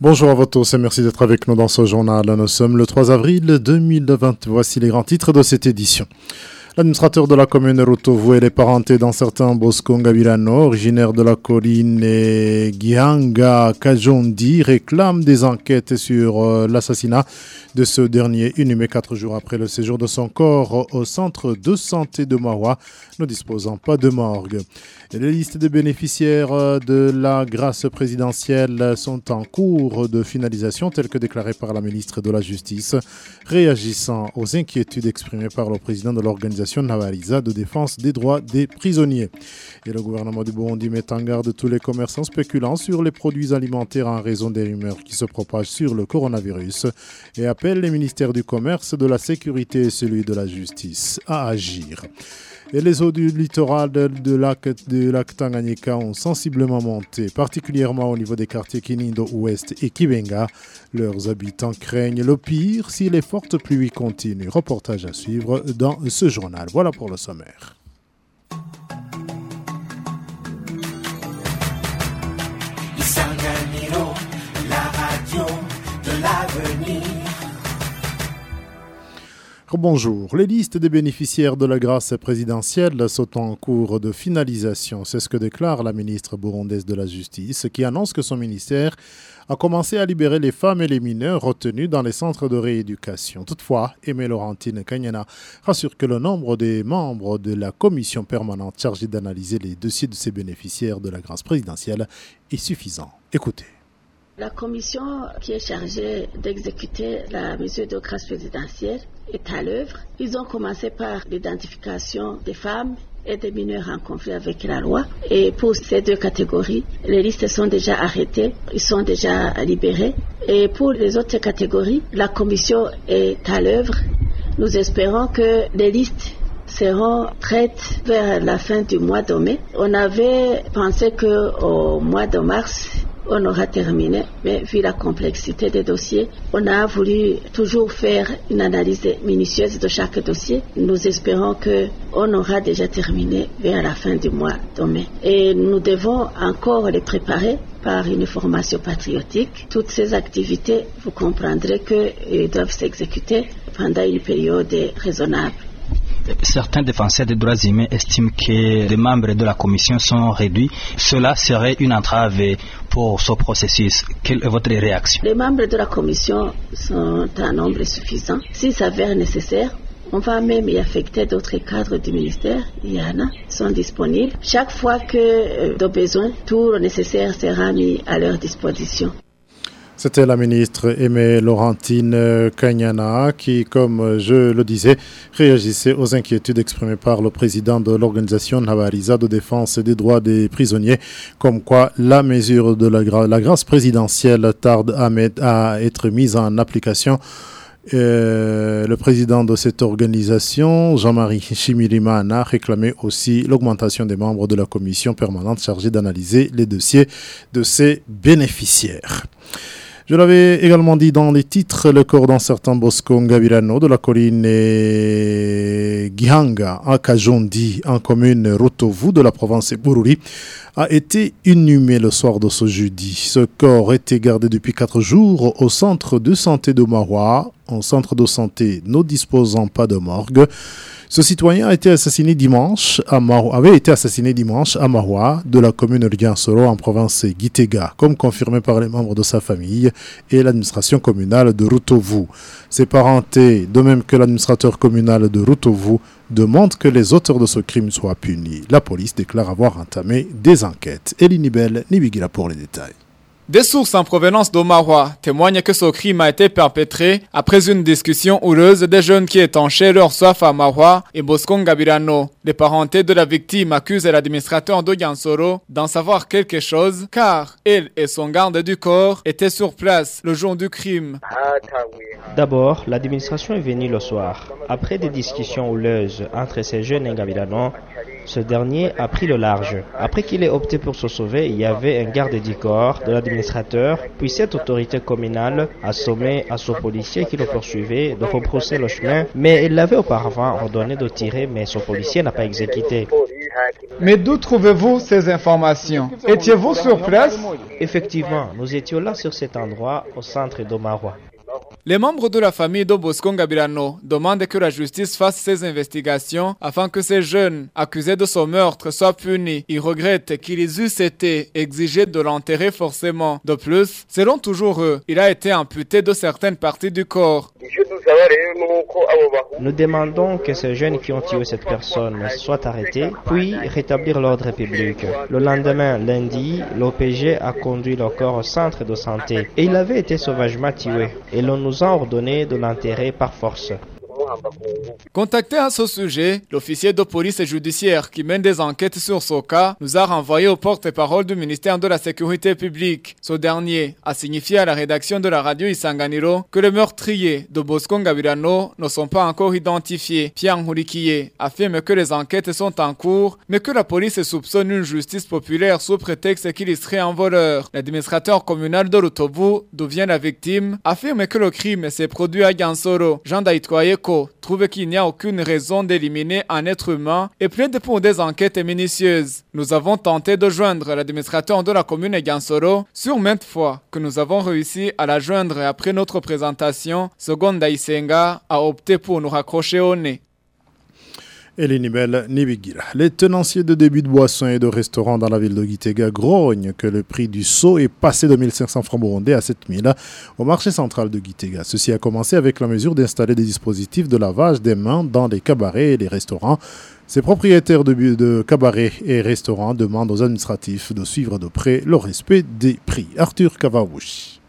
Bonjour à vous tous et merci d'être avec nous dans ce journal. Nous sommes le 3 avril 2020. Voici les grands titres de cette édition. L'administrateur de la commune Rutovu et les parentés dans certains Bosco Ngavirano, originaire de la colline et Gihanga Kajondi, réclament des enquêtes sur euh, l'assassinat de ce dernier, inhumé quatre jours après le séjour de son corps au centre de santé de Mawa, ne disposant pas de morgue. les listes des bénéficiaires euh, de la grâce présidentielle sont en cours de finalisation, telles que déclarées par la ministre de la Justice, réagissant aux inquiétudes exprimées par le président de l'organisation De défense des droits des prisonniers. Et le gouvernement du Burundi met en garde tous les commerçants spéculant sur les produits alimentaires en raison des rumeurs qui se propagent sur le coronavirus et appelle les ministères du Commerce, de la Sécurité et celui de la Justice à agir. Et les eaux du littoral de, lac, de lac Tanganyika ont sensiblement monté, particulièrement au niveau des quartiers Kinindo Ouest et Kibenga. Leurs habitants craignent le pire si les fortes pluies continuent. Reportage à suivre dans ce journal. Voilà pour le sommaire. de. Bonjour. Les listes des bénéficiaires de la grâce présidentielle sont en cours de finalisation. C'est ce que déclare la ministre burundaise de la Justice qui annonce que son ministère a commencé à libérer les femmes et les mineurs retenus dans les centres de rééducation. Toutefois, Aimé Laurentine Kanyana rassure que le nombre des membres de la commission permanente chargée d'analyser les dossiers de ces bénéficiaires de la grâce présidentielle est suffisant. Écoutez. La commission qui est chargée d'exécuter la mesure de grâce présidentielle est à l'œuvre. Ils ont commencé par l'identification des femmes et des mineurs en conflit avec la loi. Et pour ces deux catégories, les listes sont déjà arrêtées, ils sont déjà libérés. Et pour les autres catégories, la commission est à l'œuvre. Nous espérons que les listes seront prêtes vers la fin du mois de mai. On avait pensé qu'au mois de mars, on aura terminé, mais vu la complexité des dossiers, on a voulu toujours faire une analyse minutieuse de chaque dossier. Nous espérons que on aura déjà terminé vers la fin du mois de mai. Et nous devons encore les préparer par une formation patriotique. Toutes ces activités, vous comprendrez qu'elles doivent s'exécuter pendant une période raisonnable. Certains défenseurs des droits humains estiment que les membres de la commission sont réduits. Cela serait une entrave pour ce processus. Quelle est votre réaction? Les membres de la commission sont un nombre suffisant. S'il s'avère nécessaire, on va même y affecter d'autres cadres du ministère. Il y en a, sont disponibles. Chaque fois que euh, de besoin, tout le nécessaire sera mis à leur disposition. C'était la ministre Aimée Laurentine Kanyana qui, comme je le disais, réagissait aux inquiétudes exprimées par le président de l'organisation Navarisa de défense des droits des prisonniers, comme quoi la mesure de la, grâce présidentielle tarde à, être mise en application. Euh, le président de cette organisation, Jean-Marie Chimirimana, a réclamé aussi l'augmentation des membres de la commission permanente chargée d'analyser les dossiers de ses bénéficiaires. Je l'avais également dit dans les titres, le corps d'un certain Bosco Ngavirano de la colline Gihanga à Kajondi, en commune Rotovu de la province Bururi, a été inhumé le soir de ce jeudi. Ce corps était gardé depuis quatre jours au centre de santé de Marois, un centre de santé ne disposant pas de morgue. Ce citoyen a été assassiné dimanche à avait été assassiné dimanche à Maroua, de la commune de Giansoro, en province Gitega, comme confirmé par les membres de sa famille et l'administration communale de Rutovu. Ses parentés, de même que l'administrateur communal de Rutovu, demandent que les auteurs de ce crime soient punis. La police déclare avoir entamé des enquêtes. Elie Nibel, Nibigila pour les détails. Des sources en provenance d'Omarwa témoignent que ce crime a été perpétré après une discussion houleuse des jeunes qui étanchaient leur soif à Marwa et Bosco Gabirano. Les parentés de la victime accusent l'administrateur de Gansoro d'en savoir quelque chose car elle et son garde du corps étaient sur place le jour du crime. D'abord, l'administration est venue le soir. Après des discussions houleuses entre ces jeunes et Gabirano, ce dernier a pris le large. Après qu'il ait opté pour se sauver, il y avait un garde du corps de l'administrateur, puis cette autorité communale a sommé à son policier qui le poursuivait de repousser le chemin, mais il l'avait auparavant ordonné de tirer, mais son policier n'a pas exécuté. Mais d'où trouvez-vous ces informations? Étiez-vous sur place? Effectivement, nous étions là sur cet endroit au centre d'Omarwa. Les membres de la famille de Bosco Ngabirano demandent que la justice fasse ces investigations afin que ces jeunes accusés de son meurtre soient punis. Ils regrettent qu'ils eussent été exigés de l'enterrer forcément. De plus, selon toujours eux, il a été amputé de certaines parties du corps. Nous demandons que ces jeunes qui ont tué cette personne soient arrêtés, puis rétablir l'ordre public. Le lendemain, lundi, l'OPG a conduit le corps au centre de santé et il avait été sauvagement tué. Et l'on nous a ordonné de l'enterrer par force. Contacté à ce sujet, l'officier de police judiciaire qui mène des enquêtes sur ce cas nous a renvoyé au porte-parole du ministère de la Sécurité publique. Ce dernier a signifié à la rédaction de la radio Isanganiro que les meurtriers de Bosco Ngabirano ne sont pas encore identifiés. Pierre Nkurikiye affirme que les enquêtes sont en cours, mais que la police soupçonne une justice populaire sous prétexte qu'il serait un voleur. L'administrateur communal de Rutobu, d'où vient la victime, affirme que le crime s'est produit à Gansoro. Jean Trouve qu'il n'y a aucune raison d'éliminer un être humain et plaide pour des enquêtes minutieuses. Nous avons tenté de joindre l'administrateur de la commune Gansoro sur maintes fois que nous avons réussi à la joindre après notre présentation. Seconde Daïsenga a opté pour nous raccrocher au nez les Nibigira. Les tenanciers de début de boissons et de restaurants dans la ville de Gitega grognent que le prix du seau est passé de 1500 francs burundais à 7000 au marché central de Gitega. Ceci a commencé avec la mesure d'installer des dispositifs de lavage des mains dans les cabarets et les restaurants. Ces propriétaires de, de cabarets et restaurants demandent aux administratifs de suivre de près le respect des prix. Arthur Kavawushi.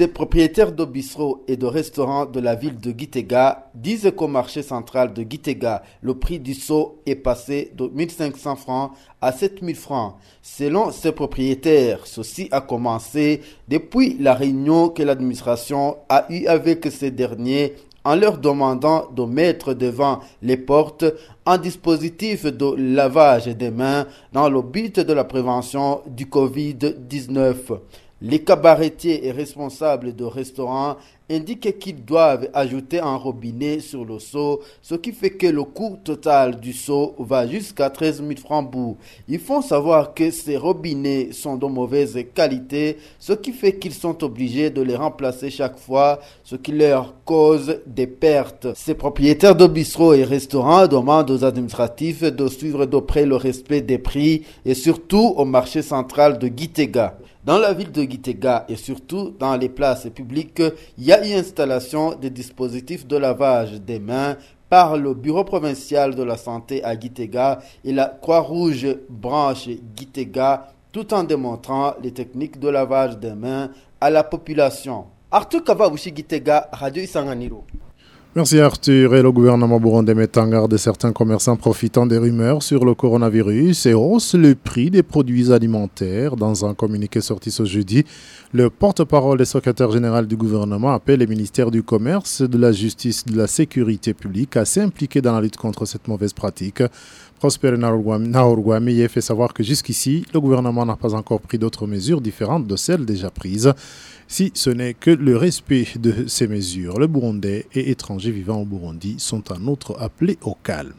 Ces propriétaires de bistrots et de restaurants de la ville de Gitega disent qu'au marché central de Gitega, le prix du seau est passé de 1500 francs à 7000 francs. Selon ces propriétaires, ceci a commencé depuis la réunion que l'administration a eue avec ces derniers en leur demandant de mettre devant les portes un dispositif de lavage des mains dans le but de la prévention du Covid-19. Les cabaretiers et responsables de restaurants indiquent qu'ils doivent ajouter un robinet sur le seau, ce qui fait que le coût total du seau va jusqu'à 13 000 francs bout. Il faut savoir que ces robinets sont de mauvaise qualité, ce qui fait qu'ils sont obligés de les remplacer chaque fois, ce qui leur cause des pertes. Ces propriétaires de bistrots et restaurants demandent aux administratifs de suivre de près le respect des prix et surtout au marché central de Gitega. Dans la ville de Gitega et surtout dans les places publiques, il y a une installation des dispositifs de lavage des mains par le Bureau provincial de la santé à Gitega et la Croix-Rouge branche Gitega tout en démontrant les techniques de lavage des mains à la population. Arthur Kavabushi Gitega, Radio Isanganiro. Merci Arthur. Et le gouvernement burundais met en garde certains commerçants profitant des rumeurs sur le coronavirus et hausse le prix des produits alimentaires. Dans un communiqué sorti ce jeudi, le porte-parole des secrétaires général du gouvernement appelle les ministères du Commerce, de la Justice et de la Sécurité publique à s'impliquer dans la lutte contre cette mauvaise pratique. Prosper Naurguami fait savoir que jusqu'ici, le gouvernement n'a pas encore pris d'autres mesures différentes de celles déjà prises si ce n'est que le respect de ces mesures. Le Burundais et étrangers vivant au Burundi sont en outre appelés au calme.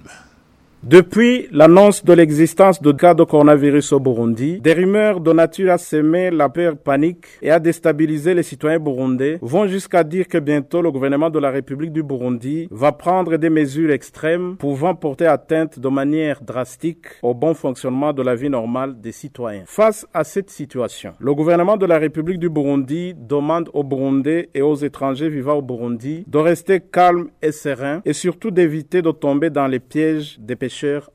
Depuis l'annonce de l'existence de cas de coronavirus au Burundi, des rumeurs de nature à semer la peur panique et à déstabiliser les citoyens burundais vont jusqu'à dire que bientôt le gouvernement de la République du Burundi va prendre des mesures extrêmes pouvant porter atteinte de manière drastique au bon fonctionnement de la vie normale des citoyens. Face à cette situation, le gouvernement de la République du Burundi demande aux Burundais et aux étrangers vivant au Burundi de rester calmes et sereins et surtout d'éviter de tomber dans les pièges des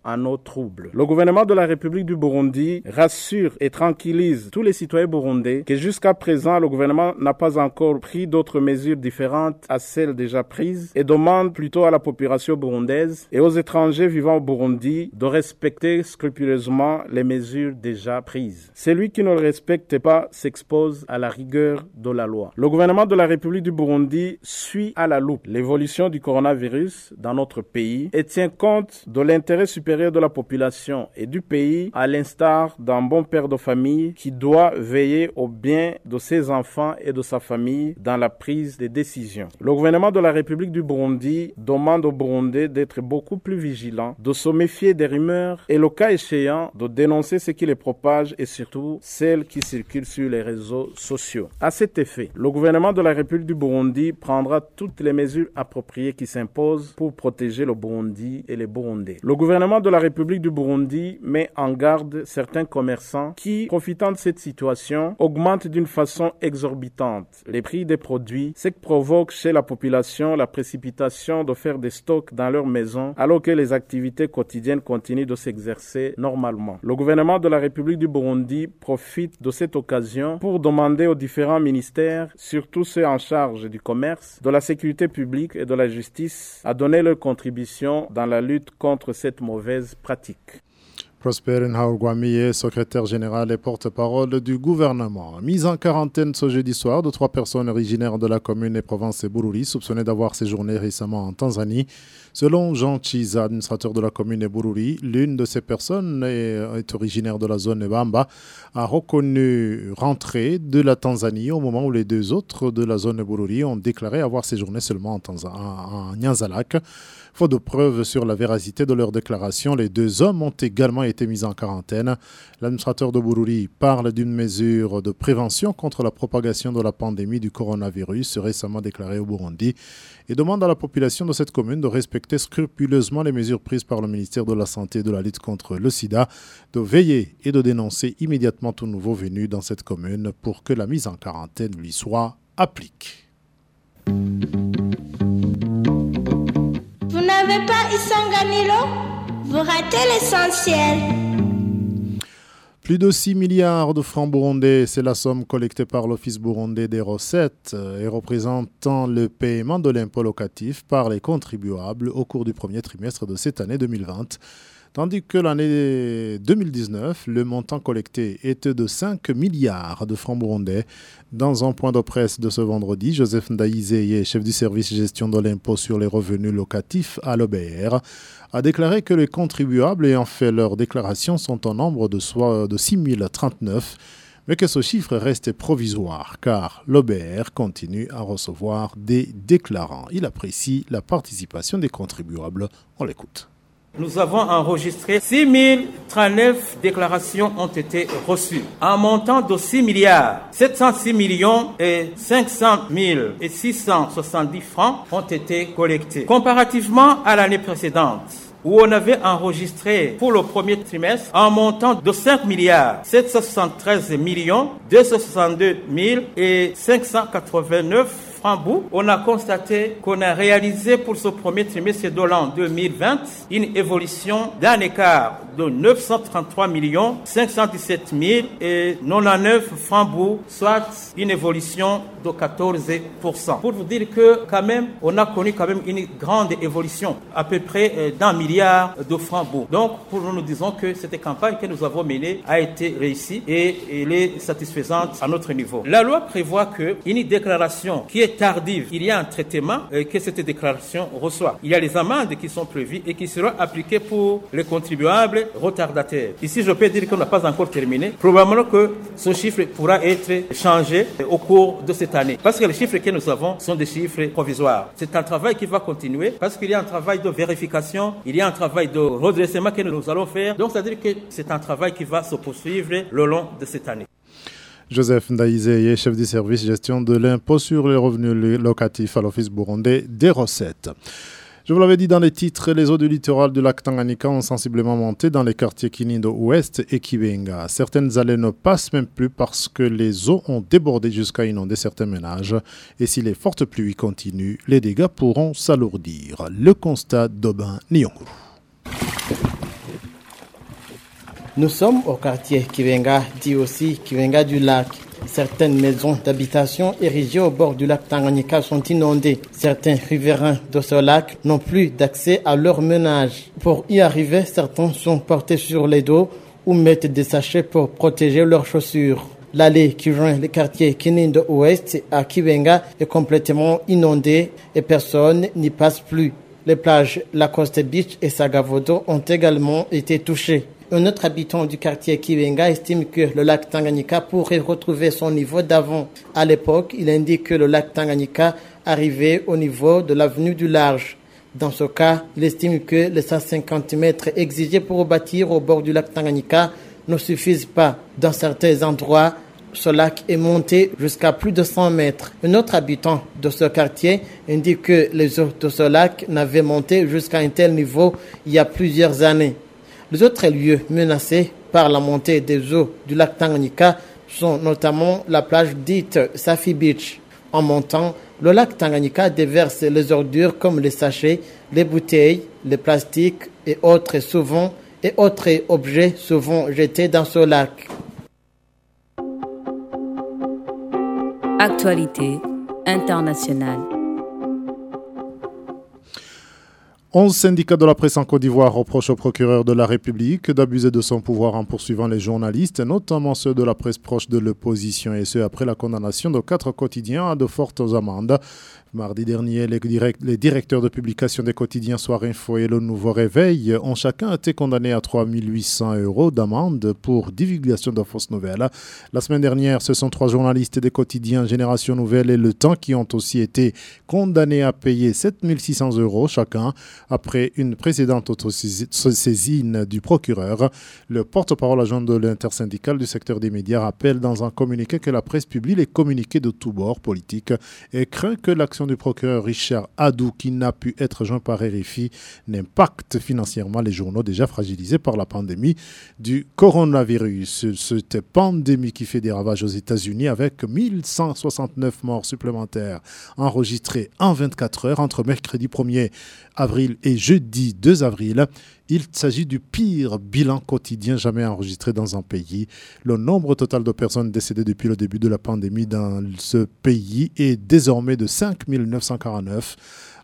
à nos troubles. Le gouvernement de la République du Burundi rassure et tranquillise tous les citoyens burundais que jusqu'à présent, le gouvernement n'a pas encore pris d'autres mesures différentes à celles déjà prises et demande plutôt à la population burundaise et aux étrangers vivant au Burundi de respecter scrupuleusement les mesures déjà prises. Celui qui ne le respecte pas s'expose à la rigueur de la loi. Le gouvernement de la République du Burundi suit à la loupe l'évolution du coronavirus dans notre pays et tient compte de l'intérêt l'intérêt supérieur de la population et du pays, à l'instar d'un bon père de famille qui doit veiller au bien de ses enfants et de sa famille dans la prise des décisions. Le gouvernement de la République du Burundi demande aux Burundais d'être beaucoup plus vigilants, de se méfier des rumeurs et le cas échéant de dénoncer ce qui les propage et surtout celles qui circulent sur les réseaux sociaux. À cet effet, le gouvernement de la République du Burundi prendra toutes les mesures appropriées qui s'imposent pour protéger le Burundi et les Burundais. Gouvernement de la République du Burundi met en garde certains commerçants qui, profitant de cette situation, augmentent d'une façon exorbitante les prix des produits, ce qui provoque chez la population la précipitation de faire des stocks dans leurs maisons alors que les activités quotidiennes continuent de s'exercer normalement. Le gouvernement de la République du Burundi profite de cette occasion pour demander aux différents ministères, surtout ceux en charge du commerce, de la sécurité publique et de la justice, à donner leur contribution dans la lutte contre cette mauvaise pratique. Prosper Nhaougwamiye, secrétaire général et porte-parole du gouvernement. Mise en quarantaine ce jeudi soir de trois personnes originaires de la commune et province et Bururi, soupçonnées d'avoir séjourné récemment en Tanzanie. Selon Jean Chiza, administrateur de la commune de Bururi, l'une de ces personnes est, originaire de la zone Bamba, a reconnu rentrer de la Tanzanie au moment où les deux autres de la zone Bururi ont déclaré avoir séjourné seulement en, en Nyanzalak. Faute de preuves sur la véracité de leur déclaration, les deux hommes ont également été mis en quarantaine. L'administrateur de Bururi parle d'une mesure de prévention contre la propagation de la pandémie du coronavirus récemment déclarée au Burundi et demande à la population de cette commune de respecter scrupuleusement les mesures prises par le ministère de la Santé et de la lutte contre le sida, de veiller et de dénoncer immédiatement tout nouveau venu dans cette commune pour que la mise en quarantaine lui soit appliquée. n'avez pas Isanganilo, vous ratez l'essentiel. Plus de 6 milliards de francs burundais, c'est la somme collectée par l'Office burundais des recettes et représentant le paiement de l'impôt locatif par les contribuables au cours du premier trimestre de cette année 2020 tandis que l'année 2019, le montant collecté était de 5 milliards de francs burundais. Dans un point de presse de ce vendredi, Joseph Ndaïzeye, chef du service gestion de l'impôt sur les revenus locatifs à l'OBR, a déclaré que les contribuables ayant fait leur déclaration sont en nombre de, soit de 6 039 mais que ce chiffre reste provisoire car l'OBR continue à recevoir des déclarants. Il apprécie la participation des contribuables. On l'écoute nous avons enregistré 6039 déclarations ont été reçues. Un montant de 6 milliards 706 millions et 500 000 et 670 francs ont été collectés. Comparativement à l'année précédente, où on avait enregistré pour le premier trimestre un montant de 5 milliards 773 millions 262 000 et 589 on a constaté qu'on a réalisé pour ce premier trimestre de l'an 2020 une évolution d'un écart de 933 millions 517 000 et 99 francs soit une évolution de 14%. Pour vous dire que quand même, on a connu quand même une grande évolution, à peu près euh, d'un milliard de francs. Donc, pour nous, nous disons que cette campagne que nous avons menée a été réussie et elle est satisfaisante à notre niveau. La loi prévoit que une déclaration qui est tardive, il y a un traitement euh, que cette déclaration reçoit. Il y a les amendes qui sont prévues et qui seront appliquées pour les contribuables retardataires. Ici, je peux dire qu'on n'a pas encore terminé. Probablement que ce chiffre pourra être changé au cours de cette année. Parce que les chiffres que nous avons sont des chiffres provisoires. C'est un travail qui va continuer parce qu'il y a un travail de vérification, il y a un travail de redressement que nous allons faire. Donc, c'est-à-dire que c'est un travail qui va se poursuivre le long de cette année. Joseph Ndaïzeye, chef du service gestion de l'impôt sur les revenus locatifs à l'Office burundais des recettes. Je vous l'avais dit dans les titres, les eaux du littoral du lac Tanganyika ont sensiblement monté dans les quartiers Kinindo Ouest et Kibenga. Certaines allées ne passent même plus parce que les eaux ont débordé jusqu'à inonder certains ménages. Et si les fortes pluies continuent, les dégâts pourront s'alourdir. Le constat d'Aubin Nyonguru. Nous sommes au quartier Kivenga, dit aussi Kivenga du lac. Certaines maisons d'habitation érigées au bord du lac Tanganyika sont inondées. Certains riverains de ce lac n'ont plus d'accès à leur menage. Pour y arriver, certains sont portés sur les dos ou mettent des sachets pour protéger leurs chaussures. L'allée qui joint le quartier Kinindo Ouest à Kivenga est complètement inondée et personne n'y passe plus. Les plages Lacoste Beach et Sagavodo ont également été touchées. Un autre habitant du quartier Kiwenga estime que le lac Tanganyika pourrait retrouver son niveau d'avant. À l'époque, il indique que le lac Tanganyika arrivait au niveau de l'avenue du Large. Dans ce cas, il estime que les 150 mètres exigés pour bâtir au bord du lac Tanganyika ne suffisent pas. Dans certains endroits, ce lac est monté jusqu'à plus de 100 mètres. Un autre habitant de ce quartier indique que les eaux de ce lac n'avaient monté jusqu'à un tel niveau il y a plusieurs années. Les autres lieux menacés par la montée des eaux du lac Tanganyika sont notamment la plage dite Safi Beach. En montant, le lac Tanganyika déverse les ordures comme les sachets, les bouteilles, les plastiques et autres souvent et autres objets souvent jetés dans ce lac. Actualité internationale. 11 syndicats de la presse en Côte d'Ivoire reprochent au procureur de la République d'abuser de son pouvoir en poursuivant les journalistes, notamment ceux de la presse proche de l'opposition, et ce après la condamnation de quatre quotidiens à de fortes amendes. Mardi dernier, les, directeurs de publication des quotidiens Soir Info et Le Nouveau Réveil ont chacun été condamnés à 3 800 euros d'amende pour divulgation de fausses nouvelles. La semaine dernière, ce sont trois journalistes des quotidiens Génération Nouvelle et Le Temps qui ont aussi été condamnés à payer 7 600 euros chacun après une précédente autosaisine du procureur. Le porte-parole agent de l'intersyndicale du secteur des médias rappelle dans un communiqué que la presse publie les communiqués de tous bords politiques et craint que l'action du procureur Richard Adou, qui n'a pu être joint par RFI, n'impacte financièrement les journaux déjà fragilisés par la pandémie du coronavirus. Cette pandémie qui fait des ravages aux États-Unis avec 1169 morts supplémentaires enregistrés en 24 heures entre mercredi 1er avril et jeudi 2 avril. Il s'agit du pire bilan quotidien jamais enregistré dans un pays. Le nombre total de personnes décédées depuis le début de la pandémie dans ce pays est désormais de 5 949.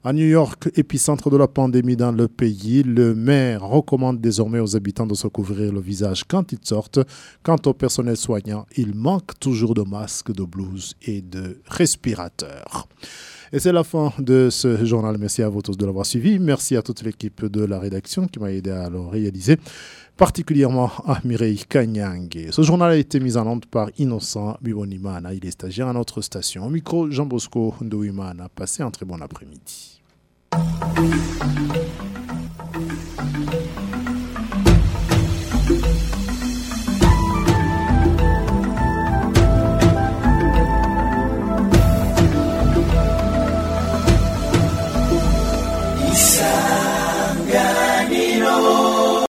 À New York, épicentre de la pandémie dans le pays, le maire recommande désormais aux habitants de se couvrir le visage quand ils sortent. Quant au personnel soignant, il manque toujours de masques, de blouses et de respirateurs. Et c'est la fin de ce journal. Merci à vous tous de l'avoir suivi. Merci à toute l'équipe de la rédaction qui m'a aidé à le réaliser, particulièrement à Mireille Kanyang. Ce journal a été mis en onde par Innocent Bibonimana. Il est stagiaire à notre station. Au micro, Jean Bosco Ndouimana. Passez un très bon après-midi.